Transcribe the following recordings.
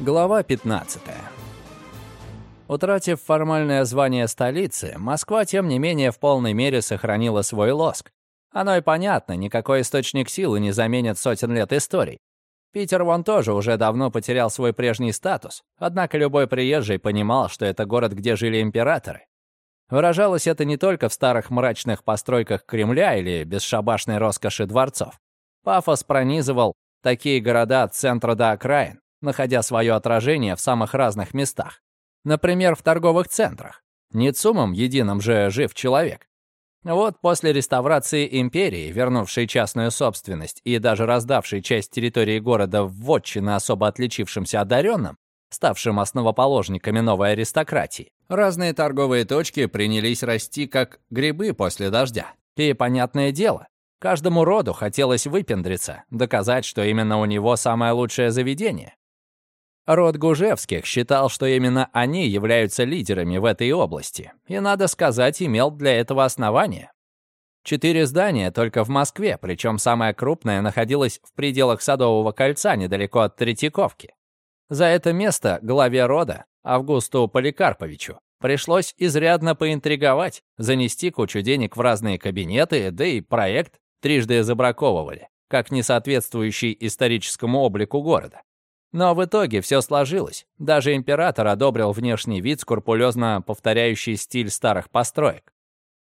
Глава 15. Утратив формальное звание столицы, Москва, тем не менее, в полной мере сохранила свой лоск. Оно и понятно, никакой источник силы не заменит сотен лет историй. Питер вон тоже уже давно потерял свой прежний статус, однако любой приезжий понимал, что это город, где жили императоры. Выражалось это не только в старых мрачных постройках Кремля или бесшабашной роскоши дворцов. Пафос пронизывал такие города от центра до окраин находя свое отражение в самых разных местах. Например, в торговых центрах. Не цумом единым же жив человек. Вот после реставрации империи, вернувшей частную собственность и даже раздавшей часть территории города в вотчины особо отличившимся одаренным, ставшим основоположниками новой аристократии, разные торговые точки принялись расти как грибы после дождя. И, понятное дело, каждому роду хотелось выпендриться, доказать, что именно у него самое лучшее заведение. Род Гужевских считал, что именно они являются лидерами в этой области, и, надо сказать, имел для этого основания. Четыре здания только в Москве, причем самое крупное находилось в пределах Садового кольца, недалеко от Третьяковки. За это место главе рода, Августу Поликарповичу, пришлось изрядно поинтриговать, занести кучу денег в разные кабинеты, да и проект трижды забраковывали, как несоответствующий историческому облику города. Но в итоге все сложилось. Даже император одобрил внешний вид, скрупулезно повторяющий стиль старых построек.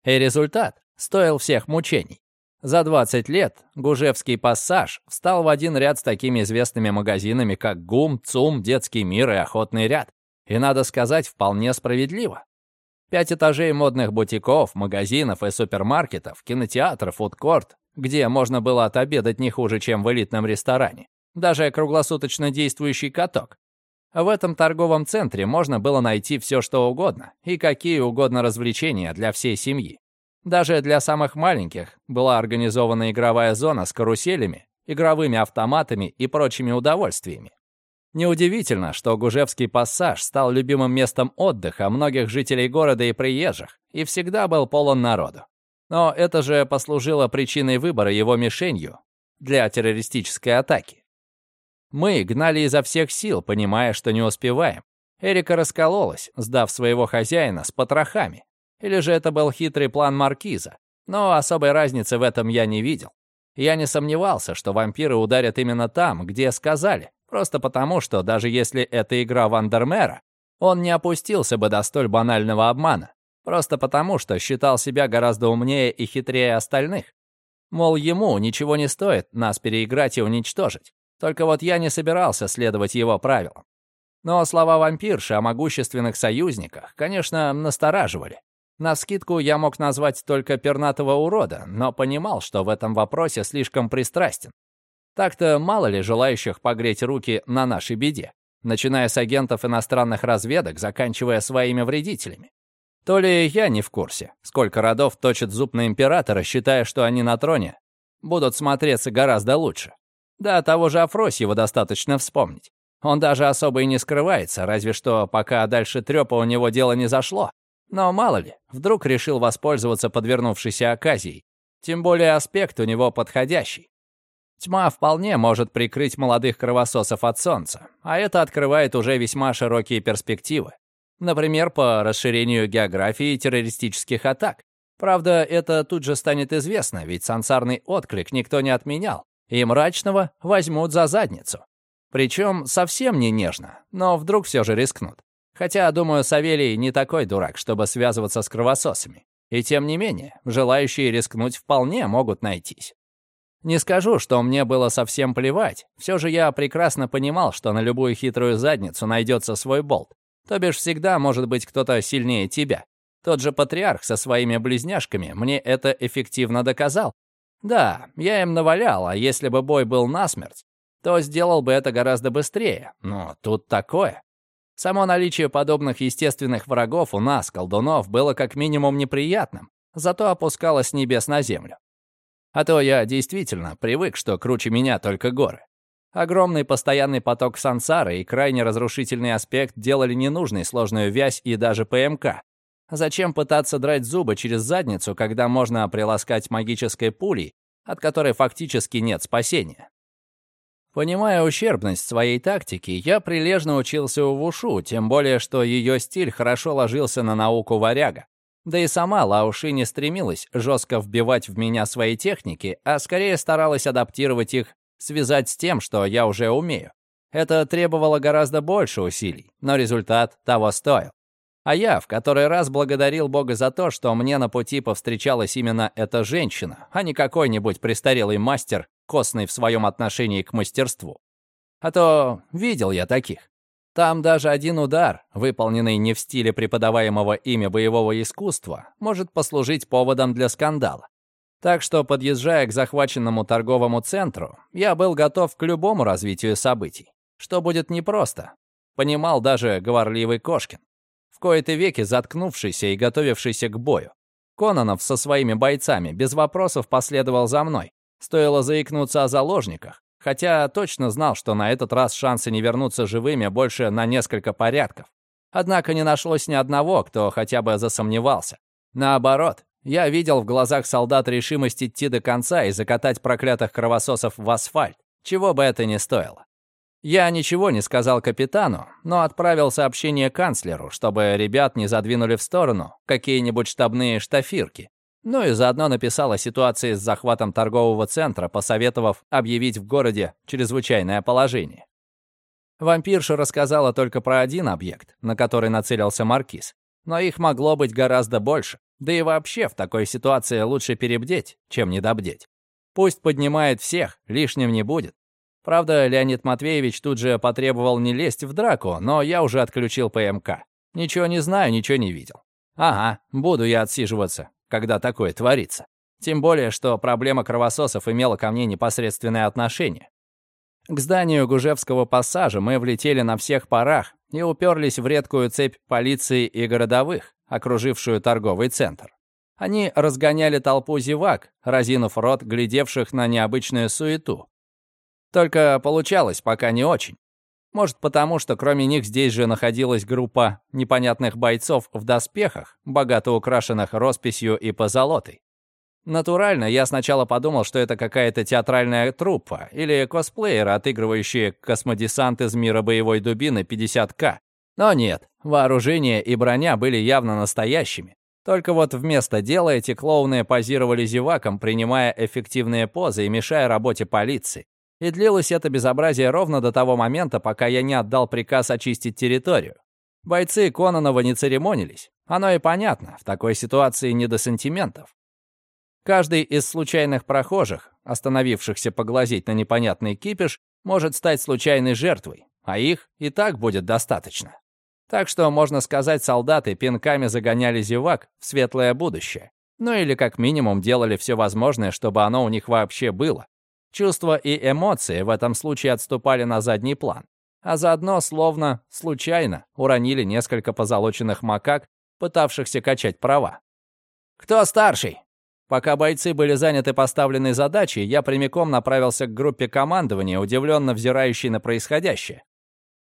И результат стоил всех мучений. За 20 лет Гужевский пассаж встал в один ряд с такими известными магазинами, как ГУМ, ЦУМ, Детский мир и Охотный ряд. И, надо сказать, вполне справедливо. Пять этажей модных бутиков, магазинов и супермаркетов, кинотеатров, фудкорт, где можно было отобедать не хуже, чем в элитном ресторане даже круглосуточно действующий каток. В этом торговом центре можно было найти все, что угодно, и какие угодно развлечения для всей семьи. Даже для самых маленьких была организована игровая зона с каруселями, игровыми автоматами и прочими удовольствиями. Неудивительно, что Гужевский пассаж стал любимым местом отдыха многих жителей города и приезжих, и всегда был полон народу. Но это же послужило причиной выбора его мишенью для террористической атаки. Мы гнали изо всех сил, понимая, что не успеваем. Эрика раскололась, сдав своего хозяина с потрохами. Или же это был хитрый план Маркиза. Но особой разницы в этом я не видел. Я не сомневался, что вампиры ударят именно там, где сказали. Просто потому, что даже если это игра Вандермера, он не опустился бы до столь банального обмана. Просто потому, что считал себя гораздо умнее и хитрее остальных. Мол, ему ничего не стоит нас переиграть и уничтожить. Только вот я не собирался следовать его правилам. Но слова вампирши о могущественных союзниках, конечно, настораживали. На скидку я мог назвать только пернатого урода, но понимал, что в этом вопросе слишком пристрастен. Так-то мало ли желающих погреть руки на нашей беде, начиная с агентов иностранных разведок, заканчивая своими вредителями. То ли я не в курсе, сколько родов точат зуб на императора, считая, что они на троне, будут смотреться гораздо лучше. Да, того же Афросьева достаточно вспомнить. Он даже особо и не скрывается, разве что пока дальше трёпа у него дело не зашло. Но мало ли, вдруг решил воспользоваться подвернувшейся оказией. Тем более аспект у него подходящий. Тьма вполне может прикрыть молодых кровососов от солнца, а это открывает уже весьма широкие перспективы. Например, по расширению географии террористических атак. Правда, это тут же станет известно, ведь сансарный отклик никто не отменял и мрачного возьмут за задницу. Причем совсем не нежно, но вдруг все же рискнут. Хотя, думаю, Савелий не такой дурак, чтобы связываться с кровососами. И тем не менее, желающие рискнуть вполне могут найтись. Не скажу, что мне было совсем плевать. Все же я прекрасно понимал, что на любую хитрую задницу найдется свой болт. То бишь всегда может быть кто-то сильнее тебя. Тот же патриарх со своими близняшками мне это эффективно доказал, да, я им навалял, а если бы бой был насмерть, то сделал бы это гораздо быстрее. Но тут такое. Само наличие подобных естественных врагов у нас, колдунов, было как минимум неприятным, зато опускалось с небес на землю. А то я действительно привык, что круче меня только горы. Огромный постоянный поток сансары и крайне разрушительный аспект делали ненужной сложную вязь и даже ПМК, Зачем пытаться драть зубы через задницу, когда можно приласкать магической пулей, от которой фактически нет спасения? Понимая ущербность своей тактики, я прилежно учился у Вушу, тем более, что ее стиль хорошо ложился на науку варяга. Да и сама Лауши не стремилась жестко вбивать в меня свои техники, а скорее старалась адаптировать их, связать с тем, что я уже умею. Это требовало гораздо больше усилий, но результат того стоил. А я в который раз благодарил Бога за то, что мне на пути повстречалась именно эта женщина, а не какой-нибудь престарелый мастер, костный в своем отношении к мастерству. А то видел я таких. Там даже один удар, выполненный не в стиле преподаваемого ими боевого искусства, может послужить поводом для скандала. Так что, подъезжая к захваченному торговому центру, я был готов к любому развитию событий. Что будет непросто, понимал даже говорливый Кошкин. В кои-то веки заткнувшийся и готовившийся к бою. Кононов со своими бойцами без вопросов последовал за мной, Стоило заикнуться о заложниках, хотя точно знал, что на этот раз шансы не вернуться живыми больше на несколько порядков. Однако не нашлось ни одного, кто хотя бы засомневался. Наоборот, я видел в глазах солдат решимость идти до конца и закатать проклятых кровососов в асфальт, чего бы это ни стоило. Я ничего не сказал капитану, но отправил сообщение канцлеру, чтобы ребят не задвинули в сторону какие-нибудь штабные штафирки, ну и заодно написал о ситуации с захватом торгового центра, посоветовав объявить в городе чрезвычайное положение. Вампирша рассказала только про один объект, на который нацелился Маркиз. Но их могло быть гораздо больше. Да и вообще в такой ситуации лучше перебдеть, чем недобдеть. Пусть поднимает всех, лишним не будет. Правда, Леонид Матвеевич тут же потребовал не лезть в драку, но я уже отключил ПМК. Ничего не знаю, ничего не видел. Ага, буду я отсиживаться, когда такое творится. Тем более, что проблема кровососов имела ко мне непосредственное отношение. К зданию Гужевского пассажа мы влетели на всех парах и уперлись в редкую цепь полиции и городовых, окружившую торговый центр. Они разгоняли толпу зевак, разинув рот, глядевших на необычную суету. Только получалось пока не очень. Может, потому что кроме них здесь же находилась группа непонятных бойцов в доспехах, богато украшенных росписью и позолотой. Натурально, я сначала подумал, что это какая-то театральная труппа или косплееры, отыгрывающие космодесант из мира боевой дубины 50К. Но нет, вооружение и броня были явно настоящими. Только вот вместо дела эти клоуны позировали зевакам, принимая эффективные позы и мешая работе полиции. И длилось это безобразие ровно до того момента, пока я не отдал приказ очистить территорию. Бойцы Кононова не церемонились. Оно и понятно, в такой ситуации не до сантиментов. Каждый из случайных прохожих, остановившихся поглазеть на непонятный кипиш, может стать случайной жертвой, а их и так будет достаточно. Так что, можно сказать, солдаты пинками загоняли зевак в светлое будущее. Ну или как минимум делали все возможное, чтобы оно у них вообще было. Чувства и эмоции в этом случае отступали на задний план, а заодно, словно случайно, уронили несколько позолоченных макак, пытавшихся качать права. «Кто старший?» Пока бойцы были заняты поставленной задачей, я прямиком направился к группе командования, удивленно взирающей на происходящее.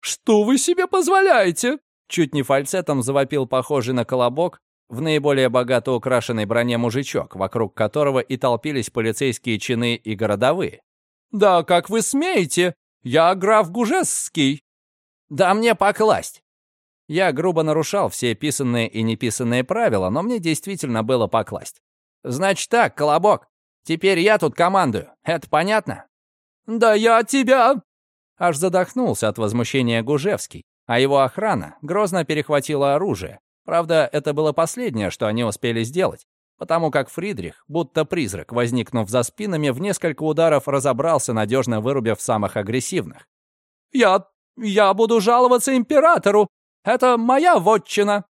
«Что вы себе позволяете?» Чуть не фальцетом завопил похожий на колобок в наиболее богато украшенной броне мужичок, вокруг которого и толпились полицейские чины и городовые. «Да как вы смеете? Я граф Гужесский!» «Да мне покласть!» Я грубо нарушал все писанные и неписанные правила, но мне действительно было покласть. «Значит так, Колобок, теперь я тут командую, это понятно?» «Да я тебя!» Аж задохнулся от возмущения Гужевский, а его охрана грозно перехватила оружие, Правда, это было последнее, что они успели сделать, потому как Фридрих, будто призрак, возникнув за спинами, в несколько ударов разобрался, надежно вырубив самых агрессивных. «Я... я буду жаловаться императору! Это моя вотчина!»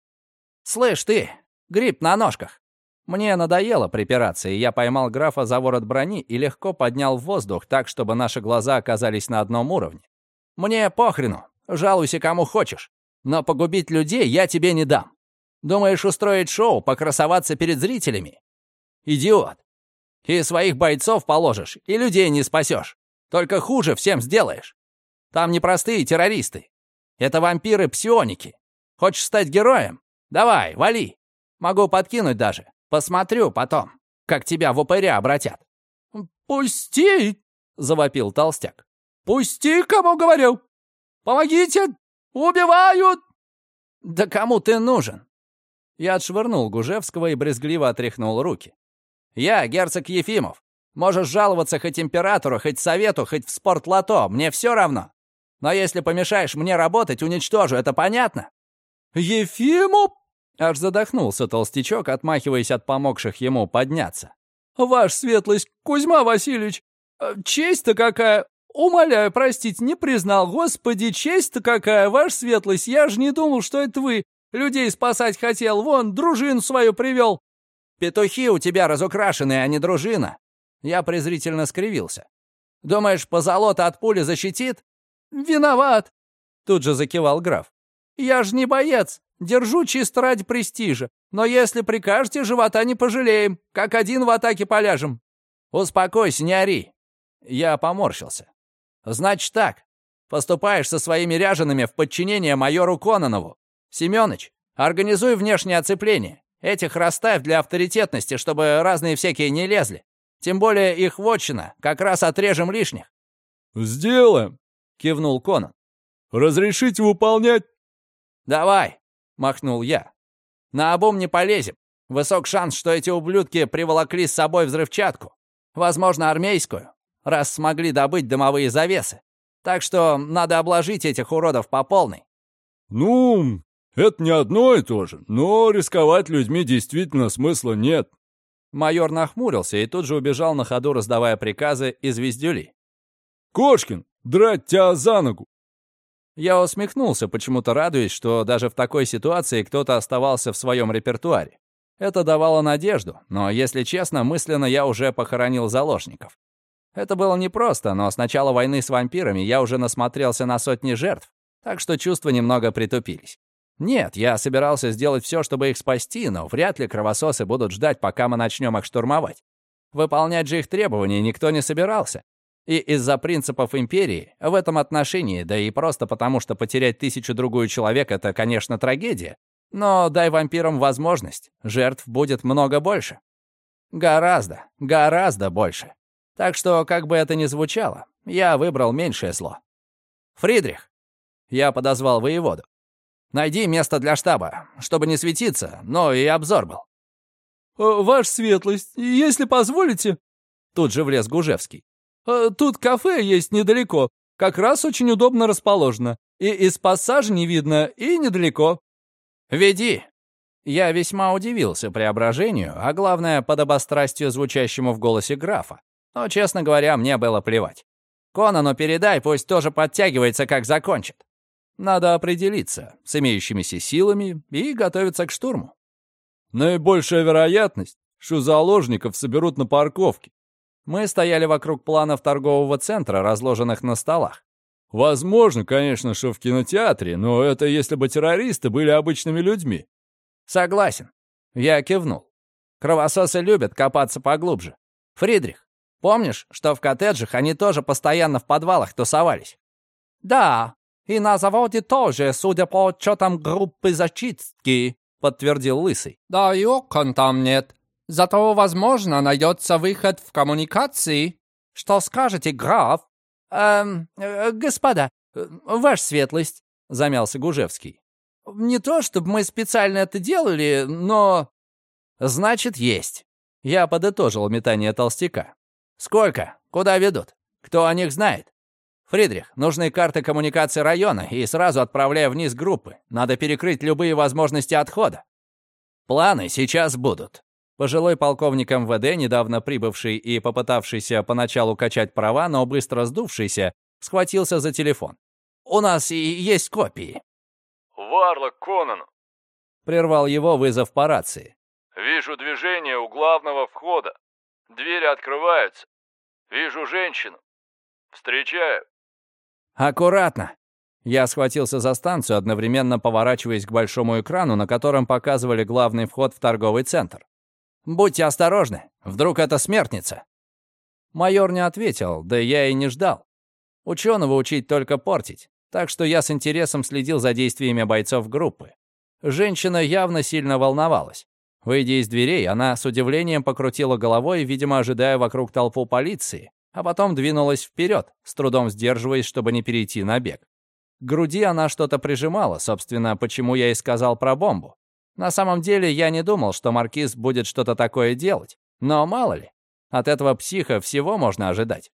«Слышь ты, гриб на ножках!» Мне надоело припираться, и я поймал графа за ворот брони и легко поднял в воздух так, чтобы наши глаза оказались на одном уровне. «Мне похрену, жалуйся кому хочешь, но погубить людей я тебе не дам. Думаешь устроить шоу, покрасоваться перед зрителями? Идиот. И своих бойцов положишь, и людей не спасешь. Только хуже всем сделаешь. Там не простые террористы. Это вампиры-псионики. Хочешь стать героем? Давай, вали. Могу подкинуть даже. Посмотрю потом, как тебя в упыря обратят. «Пусти!» — завопил толстяк. Пусти, кому говорю! Помогите! Убивают!» «Да кому ты нужен?» Я отшвырнул Гужевского и брезгливо отряхнул руки. «Я герцог Ефимов. Можешь жаловаться хоть императору, хоть совету, хоть в спортлото. Мне все равно. Но если помешаешь мне работать, уничтожу. Это понятно?» «Ефимов?» Аж задохнулся толстячок, отмахиваясь от помогших ему подняться. «Ваш светлость, Кузьма Васильевич, э, честь-то какая! Умоляю, простить, не признал. Господи, честь-то какая, ваш светлость, я же не думал, что это вы. Людей спасать хотел, вон, дружину свою привел». «Петухи у тебя разукрашенные, а не дружина». Я презрительно скривился. «Думаешь, позолота от пули защитит?» «Виноват!» Тут же закивал граф. «Я же не боец, держу чисто ради престижа. Но если прикажете, живота не пожалеем, как один в атаке поляжем». «Успокойся, не ори». Я поморщился. «Значит так, поступаешь со своими ряжеными в подчинение майору Кононову. Семёныч, организуй внешнее оцепление. Этих расставь для авторитетности, чтобы разные всякие не лезли. Тем более их вотчина, как раз отрежем лишних». «Сделаем», — кивнул Конан. «Разрешите выполнять?» «Давай», — махнул я. «На обум не полезем. Высок шанс, что эти ублюдки приволокли с собой взрывчатку. Возможно, армейскую, раз смогли добыть дымовые завесы. Так что надо обложить этих уродов по полной». «Ну, это не одно и то же, но рисковать людьми действительно смысла нет». Майор нахмурился и тут же убежал на ходу, раздавая приказы из вездюли. «Кошкин, драть тебя за ногу!» Я усмехнулся, почему-то радуясь, что даже в такой ситуации кто-то оставался в своем репертуаре. Это давало надежду, но, если честно, мысленно я уже похоронил заложников. Это было непросто, но с начала войны с вампирами я уже насмотрелся на сотни жертв, так что чувства немного притупились. Нет, я собирался сделать все, чтобы их спасти, но вряд ли кровососы будут ждать, пока мы начнем их штурмовать. Выполнять же их требования никто не собирался. И из-за принципов империи в этом отношении, да и просто потому, что потерять тысячу-другую человек — это, конечно, трагедия, но дай вампирам возможность, жертв будет много больше. Гораздо, гораздо больше. Так что, как бы это ни звучало, я выбрал меньшее зло. «Фридрих!» Я подозвал воеводу. Найди место для штаба, чтобы не светиться, но и обзор был». Э, «Ваша светлость, если позволите...» Тут же влез Гужевский. «Э, «Тут кафе есть недалеко, как раз очень удобно расположено. И из пассажа не видно, и недалеко». «Веди». Я весьма удивился преображению, а главное, подобострастию, звучащему в голосе графа. Но, честно говоря, мне было плевать. «Конану передай, пусть тоже подтягивается, как закончит». Надо определиться с имеющимися силами и готовиться к штурму. Наибольшая вероятность, что заложников соберут на парковке. Мы стояли вокруг планов торгового центра, разложенных на столах. Возможно, конечно, что в кинотеатре, но это если бы террористы были обычными людьми. Согласен. Я кивнул. Кровососы любят копаться поглубже. Фридрих, помнишь, что в коттеджах они тоже постоянно в подвалах тусовались? Да, и на заводе тоже, судя по отчетам группы зачистки», — подтвердил Лысый. «Да и окон там нет. Зато, возможно, найдется выход в коммуникации. Что скажете, граф?» «Эм, э, господа, э, ваша светлость», — замялся Гужевский. «Не то, чтобы мы специально это делали, но...» «Значит, есть». Я подытожил метание толстяка. «Сколько? Куда ведут? Кто о них знает?» «Фридрих, нужны карты коммуникации района и сразу отправляй вниз группы. Надо перекрыть любые возможности отхода». «Планы сейчас будут». Пожилой полковник МВД, недавно прибывший и попытавшийся поначалу качать права, но быстро сдувшийся, схватился за телефон. «У нас и есть копии». «Варлок Конану», — прервал его вызов по рации. «Вижу движение у главного входа. Двери открываются. Вижу женщину. Встречаю. «Аккуратно!» Я схватился за станцию, одновременно поворачиваясь к большому экрану, на котором показывали главный вход в торговый центр. «Будьте осторожны, вдруг это смертница!» Майор не ответил, да я и не ждал. Ученого учить только портить, так что я с интересом следил за действиями бойцов группы. Женщина явно сильно волновалась. Выйдя из дверей, она с удивлением покрутила головой, видимо, ожидая вокруг толпу полиции, а потом двинулась вперед, с трудом сдерживаясь, чтобы не перейти на бег. К груди она что-то прижимала, собственно, почему я и сказал про бомбу. На самом деле, я не думал, что Маркиз будет что-то такое делать. Но мало ли, от этого психа всего можно ожидать.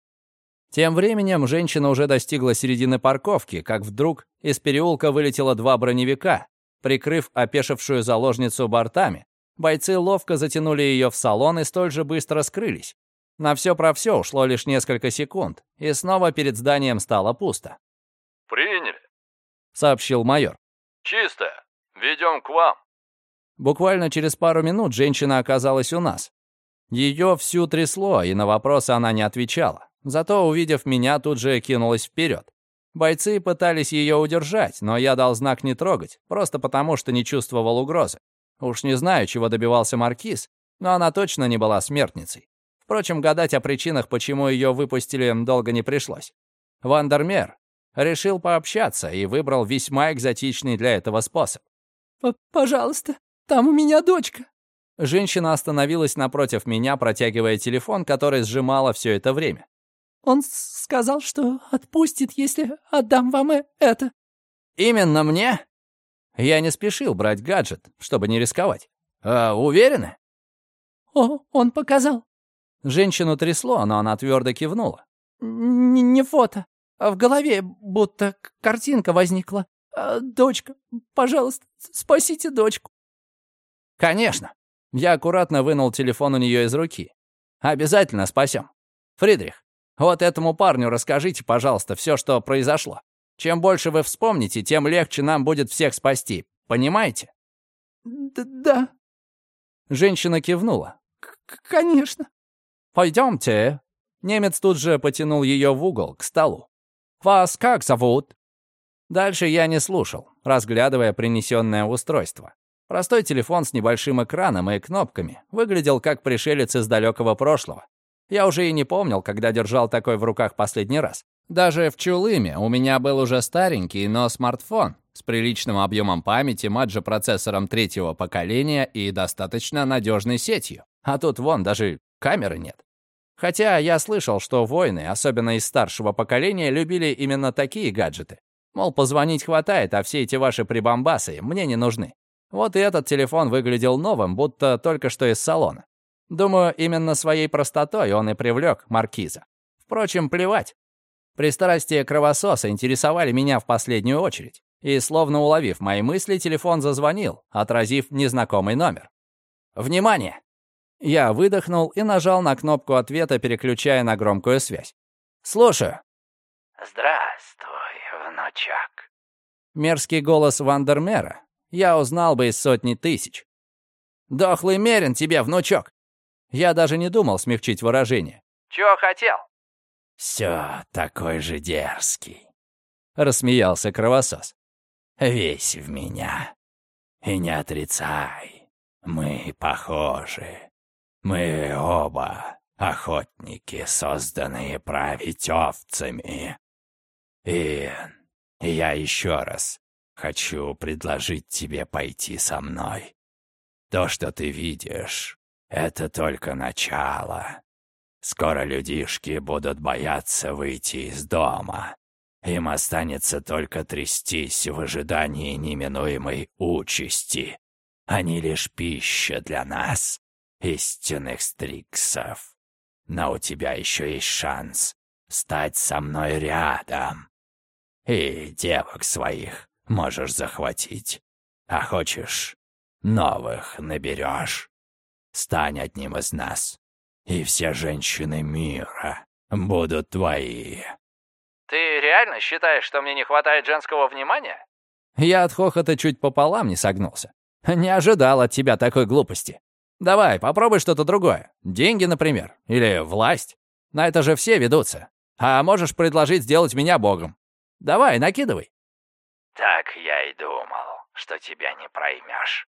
Тем временем женщина уже достигла середины парковки, как вдруг из переулка вылетело два броневика, прикрыв опешившую заложницу бортами. Бойцы ловко затянули ее в салон и столь же быстро скрылись. На все про все ушло лишь несколько секунд, и снова перед зданием стало пусто. «Приняли», — сообщил майор. «Чисто. Ведем к вам». Буквально через пару минут женщина оказалась у нас. Ее всю трясло, и на вопросы она не отвечала. Зато, увидев меня, тут же кинулась вперед. Бойцы пытались ее удержать, но я дал знак не трогать, просто потому, что не чувствовал угрозы. Уж не знаю, чего добивался Маркиз, но она точно не была смертницей. Впрочем, гадать о причинах, почему ее выпустили, долго не пришлось. Вандермер решил пообщаться и выбрал весьма экзотичный для этого способ. «Пожалуйста, там у меня дочка». Женщина остановилась напротив меня, протягивая телефон, который сжимала все это время. Он сказал, что отпустит, если отдам вам э, это». «Именно мне?» Я не спешил брать гаджет, чтобы не рисковать. А, уверены? «О, он показал». Женщину трясло, но она твердо кивнула. «Не фото, а в голове будто картинка возникла. А, дочка, пожалуйста, спасите дочку». «Конечно». Я аккуратно вынул телефон у нее из руки. «Обязательно спасем. Фридрих, вот этому парню расскажите, пожалуйста, все, что произошло. Чем больше вы вспомните, тем легче нам будет всех спасти. Понимаете? Д да. Женщина кивнула. Конечно. Пойдемте. Немец тут же потянул ее в угол, к столу. Вас как зовут? Дальше я не слушал, разглядывая принесенное устройство. Простой телефон с небольшим экраном и кнопками выглядел как пришелец из далекого прошлого. Я уже и не помнил, когда держал такой в руках последний раз. Даже в Чулыме у меня был уже старенький, но смартфон с приличным объемом памяти, маджо-процессором третьего поколения и достаточно надежной сетью. А тут вон даже камеры нет. Хотя я слышал, что воины, особенно из старшего поколения, любили именно такие гаджеты. Мол, позвонить хватает, а все эти ваши прибамбасы мне не нужны. Вот и этот телефон выглядел новым, будто только что из салона. Думаю, именно своей простотой он и привлек маркиза. Впрочем, плевать. Пристрастия кровососа интересовали меня в последнюю очередь. И, словно уловив мои мысли, телефон зазвонил, отразив незнакомый номер. «Внимание!» Я выдохнул и нажал на кнопку ответа, переключая на громкую связь. «Слушаю». «Здравствуй, внучок». Мерзкий голос Вандермера я узнал бы из сотни тысяч. «Дохлый мерен тебе, внучок!» Я даже не думал смягчить выражение. «Чего хотел?» «Все такой же дерзкий», — рассмеялся кровосос. «Весь в меня. И не отрицай, мы похожи. Мы оба охотники, созданные править овцами. И я еще раз хочу предложить тебе пойти со мной. То, что ты видишь, это только начало. Скоро людишки будут бояться выйти из дома. Им останется только трястись в ожидании неминуемой участи. Они лишь пища для нас, истинных стриксов. Но у тебя еще есть шанс стать со мной рядом. И девок своих можешь захватить. А хочешь, новых наберешь. Стань одним из нас, и все женщины мира будут твои». «Ты реально считаешь, что мне не хватает женского внимания?» Я от хохота чуть пополам не согнулся. Не ожидал от тебя такой глупости. Давай, попробуй что-то другое. Деньги, например. Или власть. На это же все ведутся. А можешь предложить сделать меня богом. Давай, накидывай. Так я и думал, что тебя не проймешь.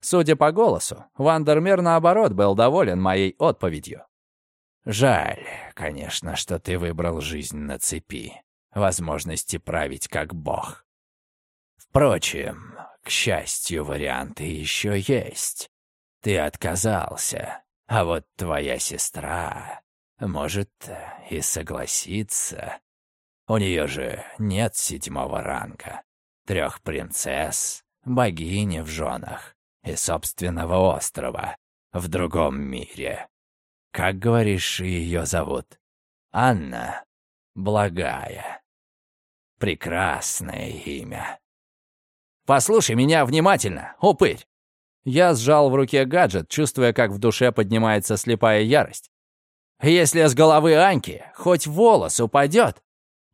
Судя по голосу, Вандермер, наоборот, был доволен моей отповедью. «Жаль, конечно, что ты выбрал жизнь на цепи, возможности править как бог. Впрочем, к счастью, варианты еще есть. Ты отказался, а вот твоя сестра... может и согласиться. У нее же нет седьмого ранга, трех принцесс, богини в женах и собственного острова в другом мире. Как, говоришь, ее зовут? Анна Благая. Прекрасное имя. Послушай меня внимательно, упырь. Я сжал в руке гаджет, чувствуя, как в душе поднимается слепая ярость. Если с головы Аньки хоть волос упадет,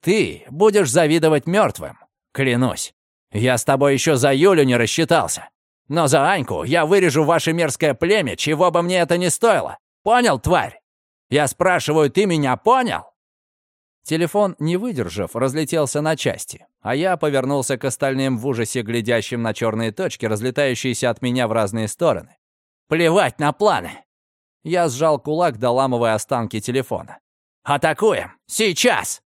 ты будешь завидовать мертвым. Клянусь, я с тобой еще за Юлю не рассчитался. Но за Аньку я вырежу ваше мерзкое племя, чего бы мне это ни стоило. Понял, тварь? Я спрашиваю, ты меня понял?» Телефон, не выдержав, разлетелся на части, а я повернулся к остальным в ужасе, глядящим на черные точки, разлетающиеся от меня в разные стороны. «Плевать на планы!» Я сжал кулак, доламывая останки телефона. «Атакуем! Сейчас!»